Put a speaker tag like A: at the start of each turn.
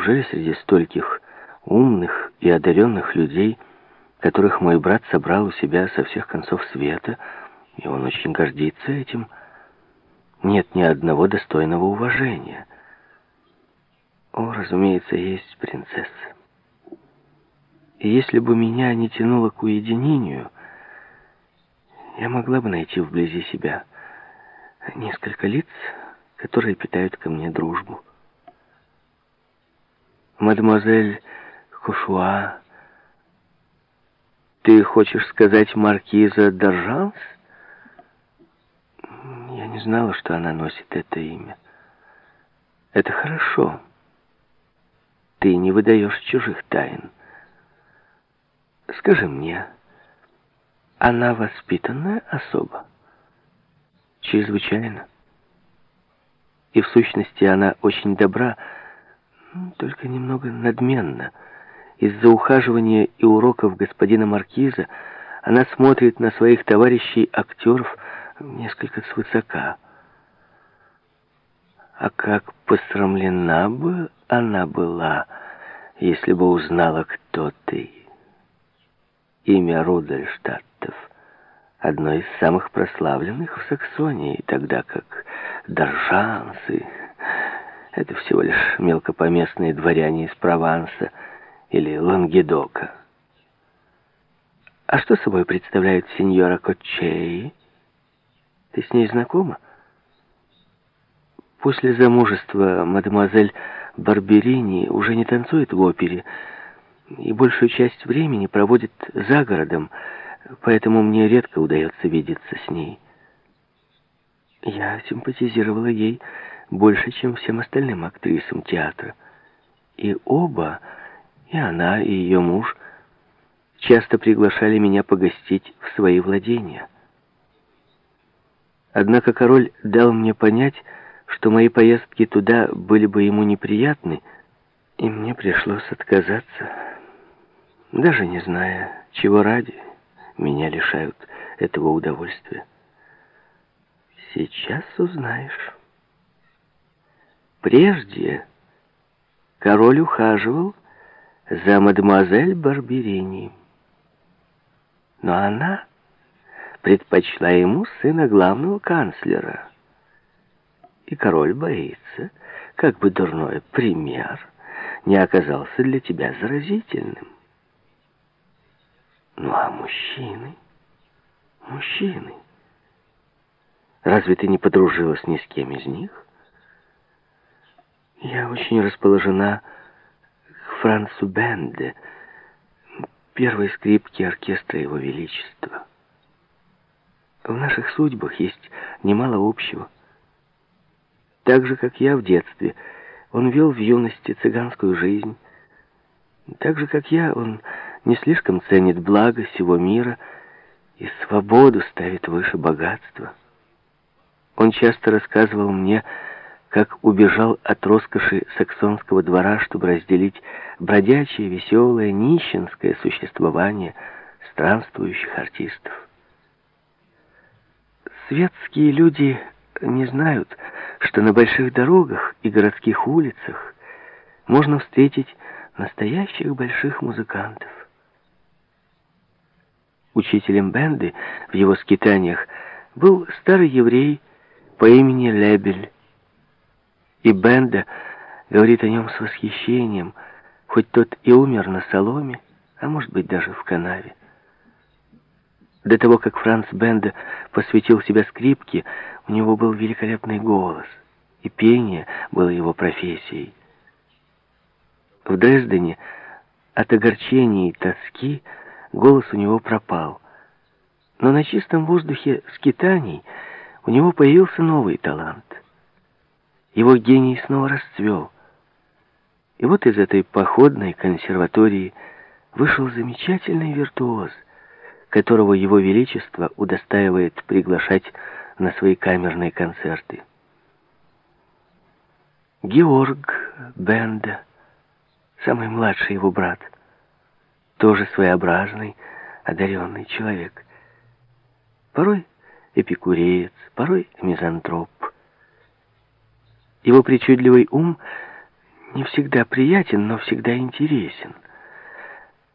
A: неужели среди стольких умных и одаренных людей, которых мой брат собрал у себя со всех концов света, и он очень гордится этим, нет ни одного достойного уважения? О, разумеется, есть принцесса. И если бы меня не тянуло к уединению, я могла бы найти вблизи себя несколько лиц, которые питают ко мне дружбу. Мадемуазель Кушуа, ты хочешь сказать маркиза Доржанс? Я не знала, что она носит это имя. Это хорошо. Ты не выдаешь чужих тайн. Скажи мне, она воспитанная особа? Чрезвычайно. И в сущности она очень добра, только немного надменна. Из-за ухаживания и уроков господина Маркиза она смотрит на своих товарищей-актеров несколько свысока. А как посрамлена бы она была, если бы узнала, кто ты. Имя Рудольштадтов одно из самых прославленных в Саксонии, тогда как Доржансы — это всего лишь мелкопоместные дворяне из Прованса или Лангедока. А что собой представляет сеньора Коччеи? Ты с ней знакома? После замужества мадемуазель Барберини уже не танцует в опере и большую часть времени проводит за городом, поэтому мне редко удается видеться с ней. Я симпатизировала ей больше, чем всем остальным актрисам театра. И оба, и она, и ее муж, часто приглашали меня погостить в свои владения. Однако король дал мне понять, что мои поездки туда были бы ему неприятны, и мне пришлось отказаться, даже не зная, чего ради меня лишают этого удовольствия. Сейчас узнаешь. Прежде король ухаживал за мадемуазель Барберини, но она предпочла ему сына главного канцлера. И король боится, как бы дурной пример не оказался для тебя заразительным. Ну а мужчины? Мужчины? Разве ты не подружилась ни с кем из них? Я очень расположена к Францу Бенде, первой скрипке оркестра Его Величества. В наших судьбах есть немало общего. Так же, как я в детстве, он вел в юности цыганскую жизнь. Так же, как я, он не слишком ценит благо всего мира и свободу ставит выше богатства. Он часто рассказывал мне, как убежал от роскоши саксонского двора, чтобы разделить бродячее, веселое, нищенское существование странствующих артистов. Светские люди не знают, что на больших дорогах и городских улицах можно встретить настоящих больших музыкантов. Учителем бенды в его скитаниях был старый еврей по имени Лебель. И Бенда говорит о нем с восхищением, хоть тот и умер на соломе, а может быть даже в канаве. До того, как Франц Бенда посвятил себя скрипке, у него был великолепный голос, и пение было его профессией. В Дрездене от огорчения и тоски голос у него пропал. Но на чистом воздухе скитаний у него появился новый талант. Его гений снова расцвел. И вот из этой походной консерватории вышел замечательный виртуоз — которого его величество удостаивает приглашать на свои камерные концерты. Георг Бенда, самый младший его брат, тоже своеобразный, одаренный человек. Порой эпикуреец, порой мизантроп. Его причудливый ум не всегда приятен, но всегда интересен.